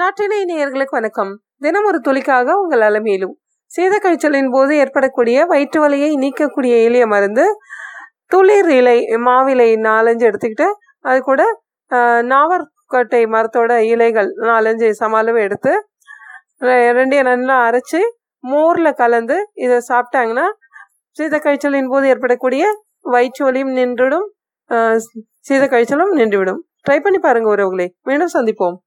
நாட்டினை நேயர்களுக்கு வணக்கம். தினம் ஒரு துளிக்காக உங்கள் அலமையிலும் சேத கழிச்சலின் போது ஏற்படக்கூடிய வயிற்று வலியை நீக்கக்கூடிய எளிய மருந்து துளிர் இலை மாவிலை நாலஞ்சு எடுத்துக்கிட்டு அது கூட நாவற்கொட்டை மரத்தோட இலைகள் நாலஞ்சு சமாளவு எடுத்து ரெண்டையும் நல்லா அரைச்சி மோரில் கலந்து இதை சாப்பிட்டாங்கன்னா சீத கழிச்சலின் போது ஏற்படக்கூடிய வயிற்று வலியும் நின்றுடும் சீத கழிச்சலும் நின்றுவிடும். ட்ரை பண்ணி பாருங்கள் உறவுகளே. மீண்டும் சந்திப்போம்.